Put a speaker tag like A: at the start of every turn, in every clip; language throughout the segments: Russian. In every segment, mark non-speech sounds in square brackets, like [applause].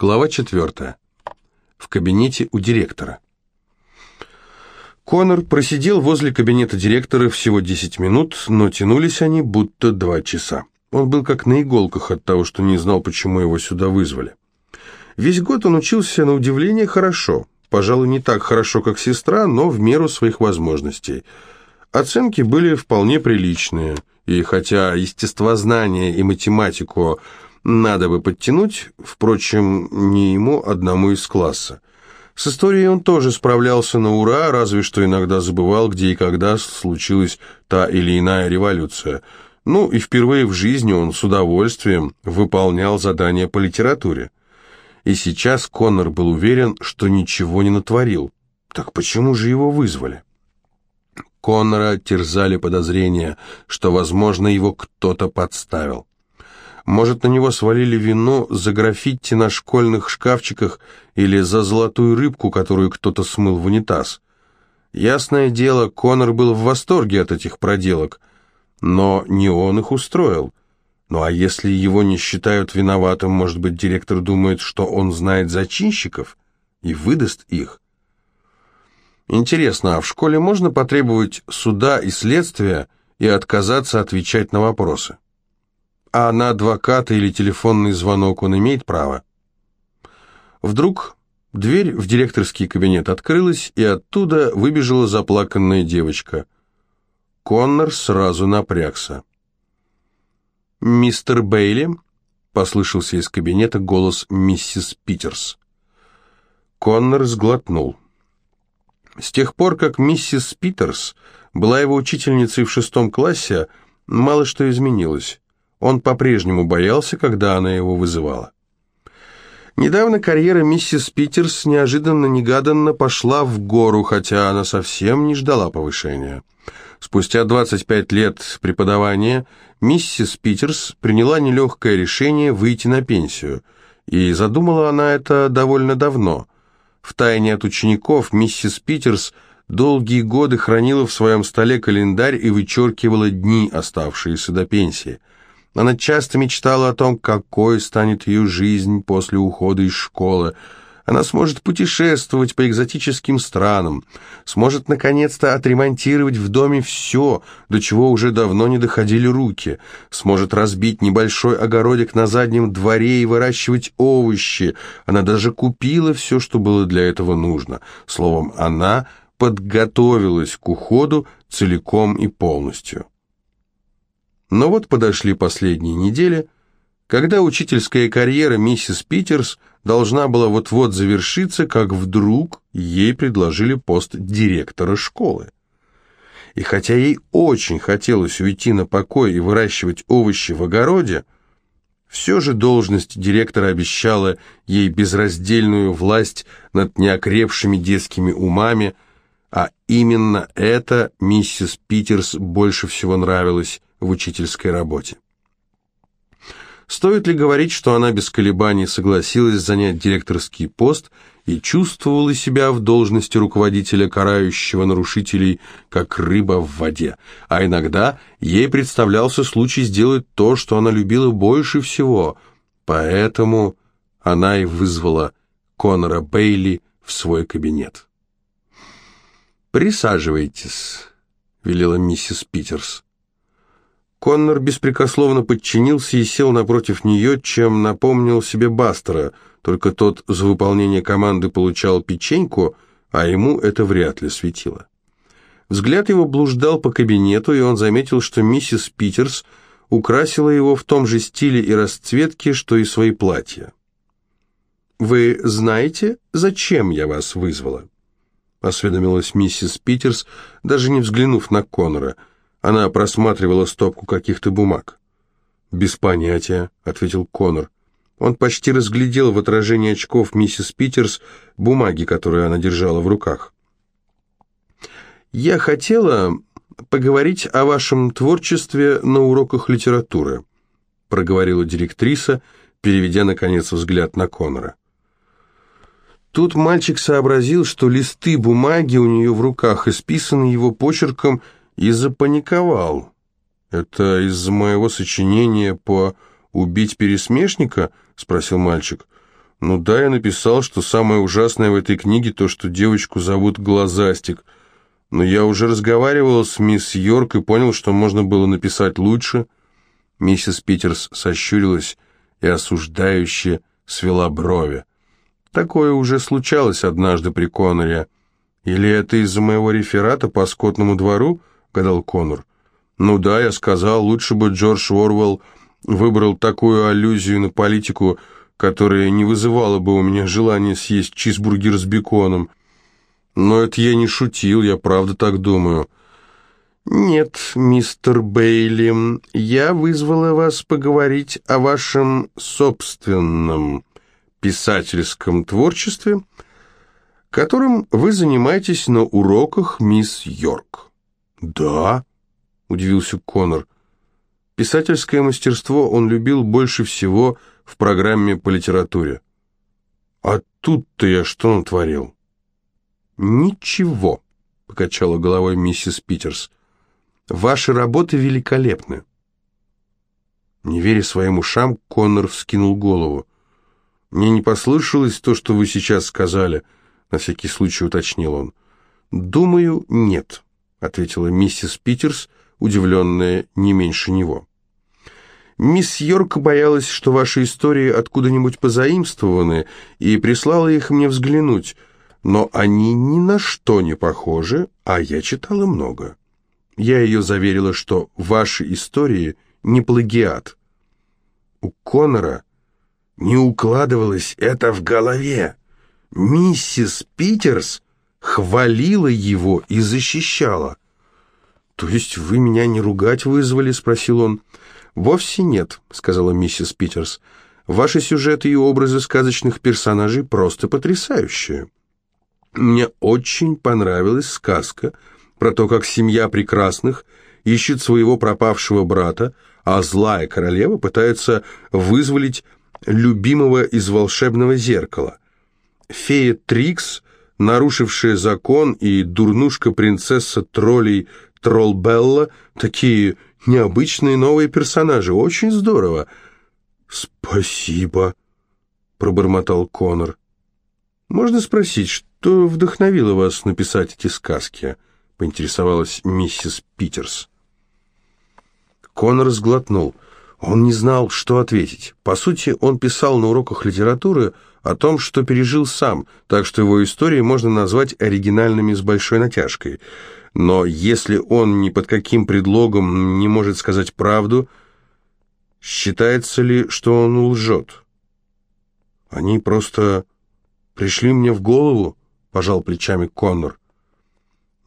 A: Глава 4. В кабинете у директора. Конор просидел возле кабинета директора всего 10 минут, но тянулись они будто два часа. Он был как на иголках от того, что не знал, почему его сюда вызвали. Весь год он учился на удивление хорошо. Пожалуй, не так хорошо, как сестра, но в меру своих возможностей. Оценки были вполне приличные, и хотя естествознание и математику – надо бы подтянуть, впрочем, не ему одному из класса. С историей он тоже справлялся на ура, разве что иногда забывал, где и когда случилась та или иная революция. Ну и впервые в жизни он с удовольствием выполнял задания по литературе. И сейчас Коннор был уверен, что ничего не натворил. Так почему же его вызвали? Коннора терзали подозрения, что, возможно, его кто-то подставил. Может, на него свалили вину за граффити на школьных шкафчиках или за золотую рыбку, которую кто-то смыл в унитаз. Ясное дело, Конор был в восторге от этих проделок, но не он их устроил. Ну а если его не считают виноватым, может быть, директор думает, что он знает зачинщиков и выдаст их? Интересно, а в школе можно потребовать суда и следствия и отказаться отвечать на вопросы? А на адвоката или телефонный звонок он имеет право. Вдруг дверь в директорский кабинет открылась, и оттуда выбежала заплаканная девочка. Коннор сразу напрягся. «Мистер Бейли?» — послышался из кабинета голос миссис Питерс. Коннор сглотнул. С тех пор, как миссис Питерс была его учительницей в шестом классе, мало что изменилось. Он по-прежнему боялся, когда она его вызывала. Недавно карьера миссис Питерс неожиданно-негаданно пошла в гору, хотя она совсем не ждала повышения. Спустя 25 лет преподавания миссис Питерс приняла нелегкое решение выйти на пенсию, и задумала она это довольно давно. Втайне от учеников миссис Питерс долгие годы хранила в своем столе календарь и вычеркивала дни, оставшиеся до пенсии – она часто мечтала о том, какой станет ее жизнь после ухода из школы. Она сможет путешествовать по экзотическим странам, сможет наконец-то отремонтировать в доме все, до чего уже давно не доходили руки, сможет разбить небольшой огородик на заднем дворе и выращивать овощи. Она даже купила все, что было для этого нужно. Словом, она подготовилась к уходу целиком и полностью. Но вот подошли последние недели, когда учительская карьера миссис Питерс должна была вот-вот завершиться, как вдруг ей предложили пост директора школы. И хотя ей очень хотелось уйти на покой и выращивать овощи в огороде, все же должность директора обещала ей безраздельную власть над неокрепшими детскими умами, а именно это миссис Питерс больше всего нравилось в учительской работе. Стоит ли говорить, что она без колебаний согласилась занять директорский пост и чувствовала себя в должности руководителя, карающего нарушителей, как рыба в воде, а иногда ей представлялся случай сделать то, что она любила больше всего, поэтому она и вызвала Конора Бейли в свой кабинет. «Присаживайтесь», — велела миссис Питерс. Коннор беспрекословно подчинился и сел напротив нее, чем напомнил себе Бастера, только тот за выполнение команды получал печеньку, а ему это вряд ли светило. Взгляд его блуждал по кабинету, и он заметил, что миссис Питерс украсила его в том же стиле и расцветке, что и свои платья. «Вы знаете, зачем я вас вызвала?» — осведомилась миссис Питерс, даже не взглянув на Коннора — она просматривала стопку каких-то бумаг. «Без понятия», — ответил Конор. Он почти разглядел в отражении очков миссис Питерс бумаги, которые она держала в руках. «Я хотела поговорить о вашем творчестве на уроках литературы», проговорила директриса, переведя, наконец, взгляд на Конора. Тут мальчик сообразил, что листы бумаги у нее в руках исписаны его почерком и запаниковал. «Это из моего сочинения по «убить пересмешника»?» — спросил мальчик. Ну да, я написал, что самое ужасное в этой книге то, что девочку зовут Глазастик. Но я уже разговаривал с мисс Йорк и понял, что можно было написать лучше. Миссис Питерс сощурилась и осуждающе свела брови. Такое уже случалось однажды при Коноре. Или это из-за моего реферата по скотному двору, гадал Конор. Ну да, я сказал, лучше бы Джордж Уорвелл выбрал такую аллюзию на политику, которая не вызывала бы у меня желания съесть чизбургер с беконом. Но это я не шутил, я правда так думаю. «Нет, мистер Бейли, я вызвала вас поговорить о вашем собственном писательском творчестве, которым вы занимаетесь на уроках мисс Йорк». «Да?» — удивился Конор. Писательское мастерство он любил больше всего в программе по литературе. «А тут-то я что натворил?» «Ничего», — покачала головой миссис Питерс. «Ваши работы великолепны». Не веря своим ушам, Коннор вскинул голову. «Мне не послышалось то, что вы сейчас сказали», — на всякий случай уточнил он. «Думаю, нет», — ответила миссис Питерс, удивленная не меньше него. «Мисс Йорк боялась, что ваши истории откуда-нибудь позаимствованы, и прислала их мне взглянуть но они ни на что не похожи, а я читала много. Я ее заверила, что ваши истории не плагиат. У Конора не укладывалось это в голове. Миссис Питерс хвалила его и защищала. «То есть вы меня не ругать вызвали?» — спросил он. «Вовсе нет», — сказала миссис Питерс. «Ваши сюжеты и образы сказочных персонажей просто потрясающие». Мне очень понравилась сказка про то, как семья прекрасных ищет своего пропавшего брата, а злая королева пытается вызволить любимого из волшебного зеркала. Фея Трикс, нарушившая закон, и дурнушка-принцесса троллей Троллбелла – такие необычные новые персонажи. Очень здорово. «Спасибо», – пробормотал Конор. «Можно спросить, что вдохновило вас написать эти сказки?» — поинтересовалась миссис Питерс. Конор сглотнул. Он не знал, что ответить. По сути, он писал на уроках литературы о том, что пережил сам, так что его истории можно назвать оригинальными с большой натяжкой. Но если он ни под каким предлогом не может сказать правду, считается ли, что он лжет? Они просто пришли мне в голову, пожал плечами Коннор.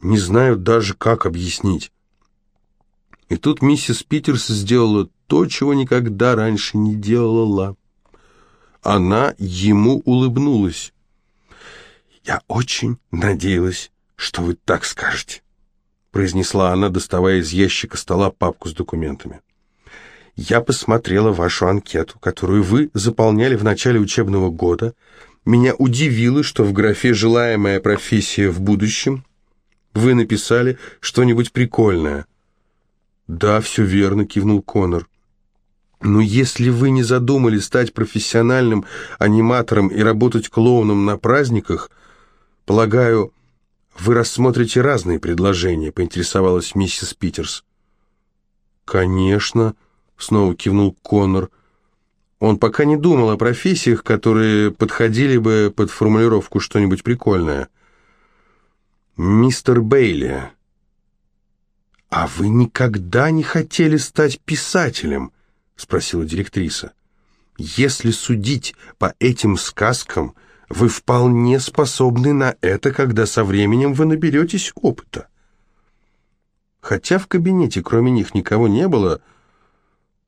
A: Не знаю даже, как объяснить. И тут миссис Питерс сделала то, чего никогда раньше не делала. Она ему улыбнулась. «Я очень надеялась, что вы так скажете», — произнесла она, доставая из ящика стола папку с документами. «Я посмотрела вашу анкету, которую вы заполняли в начале учебного года, меня удивило, что в графе «Желаемая профессия в будущем» вы написали что-нибудь прикольное. «Да, все верно», — кивнул Конор. «Но если вы не задумали стать профессиональным аниматором и работать клоуном на праздниках, полагаю, вы рассмотрите разные предложения», — поинтересовалась миссис Питерс. «Конечно», — снова кивнул Конор, — он пока не думал о профессиях, которые подходили бы под формулировку что-нибудь прикольное. «Мистер Бейли, а вы никогда не хотели стать писателем?» — спросила директриса. «Если судить по этим сказкам, вы вполне способны на это, когда со временем вы наберетесь опыта». Хотя в кабинете кроме них никого не было, —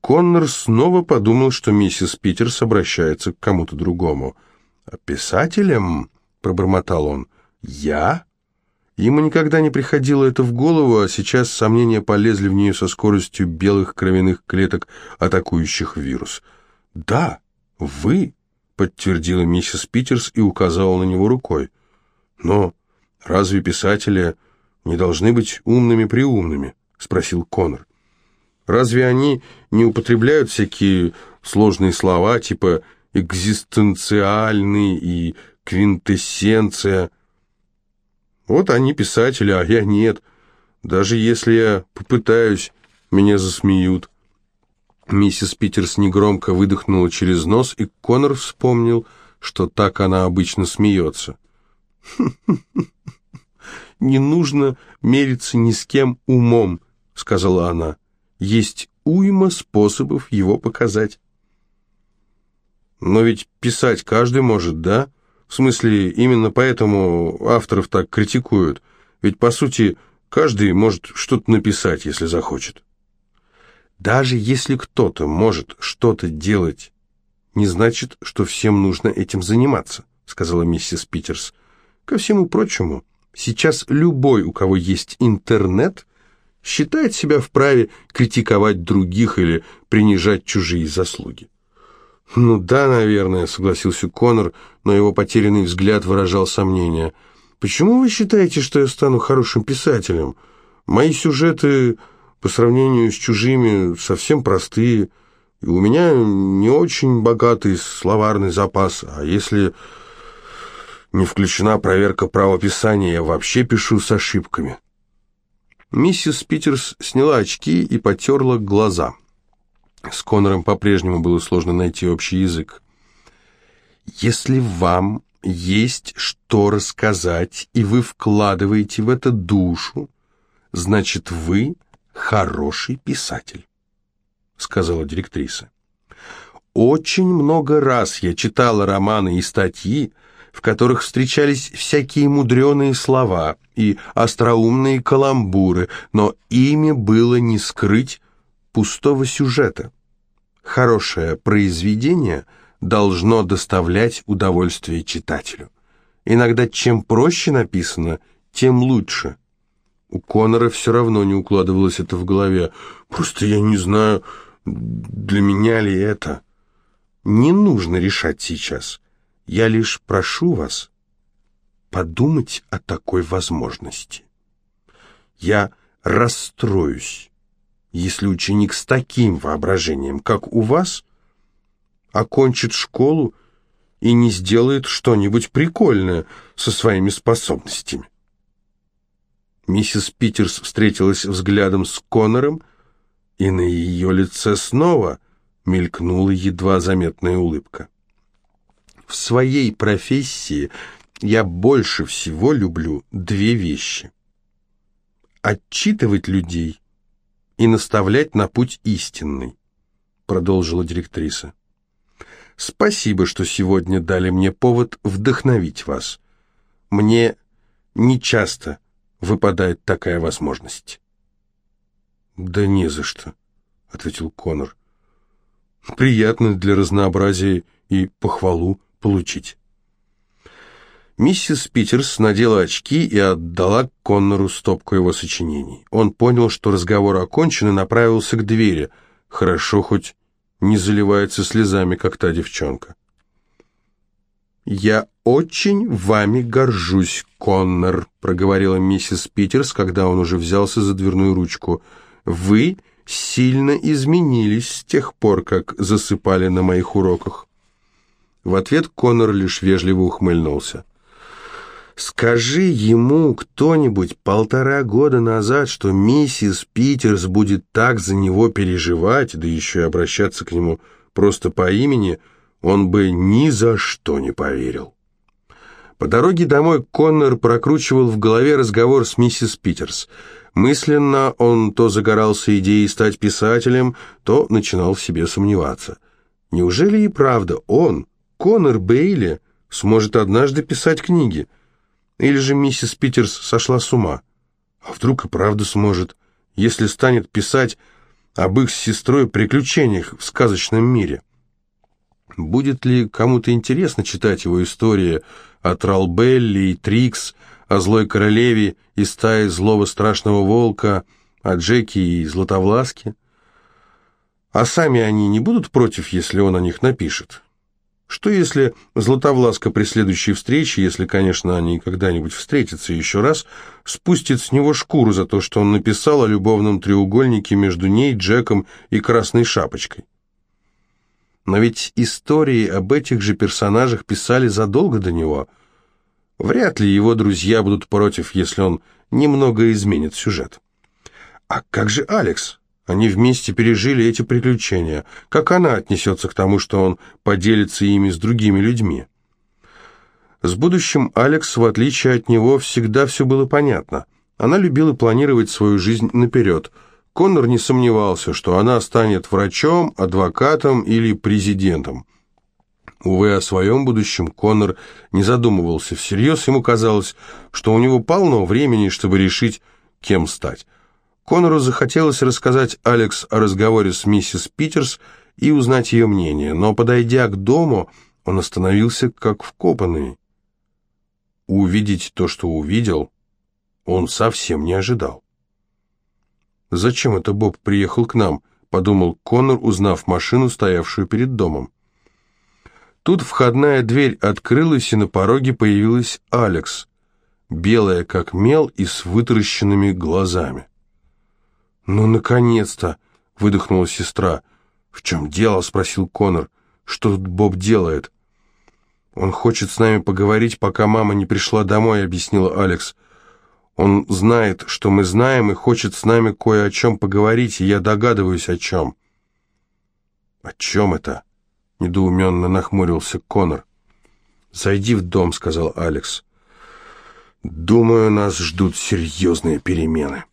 A: Коннор снова подумал, что миссис Питерс обращается к кому-то другому. «Писателем?» — пробормотал он. «Я?» Ему никогда не приходило это в голову, а сейчас сомнения полезли в нее со скоростью белых кровяных клеток, атакующих вирус. «Да, вы», — подтвердила миссис Питерс и указала на него рукой. «Но разве писатели не должны быть умными-приумными?» — спросил Коннор. Разве они не употребляют всякие сложные слова, типа экзистенциальный и квинтэссенция. Вот они писатели, а я нет. Даже если я попытаюсь, меня засмеют. Миссис Питерс негромко выдохнула через нос, и Конор вспомнил, что так она обычно смеется. [laughs] «Не нужно мериться ни с кем умом», — сказала она. «Есть уйма способов его показать». «Но ведь писать каждый может, да? В смысле, именно поэтому авторов так критикуют. Ведь, по сути, каждый может что-то написать, если захочет». Даже если кто-то может что-то делать, не значит, что всем нужно этим заниматься, сказала миссис Питерс. Ко всему прочему, сейчас любой, у кого есть интернет, считает себя вправе критиковать других или принижать чужие заслуги. «Ну да, наверное», — согласился Конор, но его потерянный взгляд выражал сомнение. «Почему вы считаете, что я стану хорошим писателем? Мои сюжеты по сравнению с чужими совсем простые, и у меня не очень богатый словарный запас, а если не включена проверка правописания, я вообще пишу с ошибками. Миссис Питерс сняла очки и потерла глаза. С Конором по-прежнему было сложно найти общий язык. «Если вам есть что рассказать, и вы вкладываете в это душу, значит, вы хороший писатель», — сказала директриса. «Очень много раз я читала романы и статьи, в которых встречались всякие мудреные слова и остроумные каламбуры, но ими было не скрыть пустого сюжета. Хорошее произведение должно доставлять удовольствие читателю. Иногда чем проще написано, тем лучше». У Конора все равно не укладывалось это в голове. «Просто я не знаю, для меня ли это?» «Не нужно решать сейчас. Я лишь прошу вас подумать о такой возможности. Я расстроюсь, если ученик с таким воображением, как у вас, окончит школу и не сделает что-нибудь прикольное со своими способностями. Миссис Питерс встретилась взглядом с Коннором, и на ее лице снова мелькнула едва заметная улыбка. В своей профессии я больше всего люблю две вещи. Отчитывать людей и наставлять на путь истинный, продолжила директриса. Спасибо, что сегодня дали мне повод вдохновить вас. Мне нечасто выпадает такая возможность. «Да не за что», — ответил Конор. «Приятно для разнообразия и похвалу получить». Миссис Питерс надела очки и отдала Коннору стопку его сочинений. Он понял, что разговор окончен, и направился к двери. Хорошо хоть не заливается слезами, как та девчонка. «Я очень вами горжусь, Коннор», — проговорила миссис Питерс, когда он уже взялся за дверную ручку. «Вы сильно изменились с тех пор, как засыпали на моих уроках». В ответ Коннор лишь вежливо ухмыльнулся. «Скажи ему кто-нибудь полтора года назад, что миссис Питерс будет так за него переживать, да еще и обращаться к нему просто по имени», — он бы ни за что не поверил. По дороге домой Коннор прокручивал в голове разговор с миссис Питерс. Мысленно он то загорался идеей стать писателем, то начинал в себе сомневаться. Неужели и правда он, Коннор Бейли, сможет однажды писать книги? Или же миссис Питерс сошла с ума? А вдруг и правда сможет, если станет писать об их с сестрой приключениях в сказочном мире? Будет ли кому-то интересно читать его истории о Тралбелле и Трикс, о злой королеве и стае злого страшного волка, о Джеке и Златовласке? А сами они не будут против, если он о них напишет? Что если Златовласка при следующей встрече, если, конечно, они когда-нибудь встретятся еще раз, спустит с него шкуру за то, что он написал о любовном треугольнике между ней, Джеком и Красной Шапочкой? Но ведь истории об этих же персонажах писали задолго до него. Вряд ли его друзья будут против, если он немного изменит сюжет. А как же Алекс? Они вместе пережили эти приключения. Как она отнесется к тому, что он поделится ими с другими людьми? С будущим Алекс, в отличие от него, всегда все было понятно. Она любила планировать свою жизнь наперед. Коннор не сомневался, что она станет врачом, адвокатом или президентом. Увы, о своем будущем Коннор не задумывался всерьез. Ему казалось, что у него полно времени, чтобы решить, кем стать. Коннору захотелось рассказать Алекс о разговоре с миссис Питерс и узнать ее мнение, но, подойдя к дому, он остановился как вкопанный. Увидеть то, что увидел, он совсем не ожидал. «Зачем это Боб приехал к нам?» — подумал Коннор, узнав машину, стоявшую перед домом. Тут входная дверь открылась, и на пороге появилась Алекс, белая как мел и с вытаращенными глазами. «Ну, наконец-то!» — выдохнула сестра. «В чем дело?» — спросил Конор. «Что тут Боб делает?» «Он хочет с нами поговорить, пока мама не пришла домой», — объяснила Алекс. «Он знает, что мы знаем, и хочет с нами кое о чем поговорить, и я догадываюсь, о чем». «О чем это?» — недоуменно нахмурился Конор. «Зайди в дом», — сказал Алекс. «Думаю, нас ждут серьезные перемены».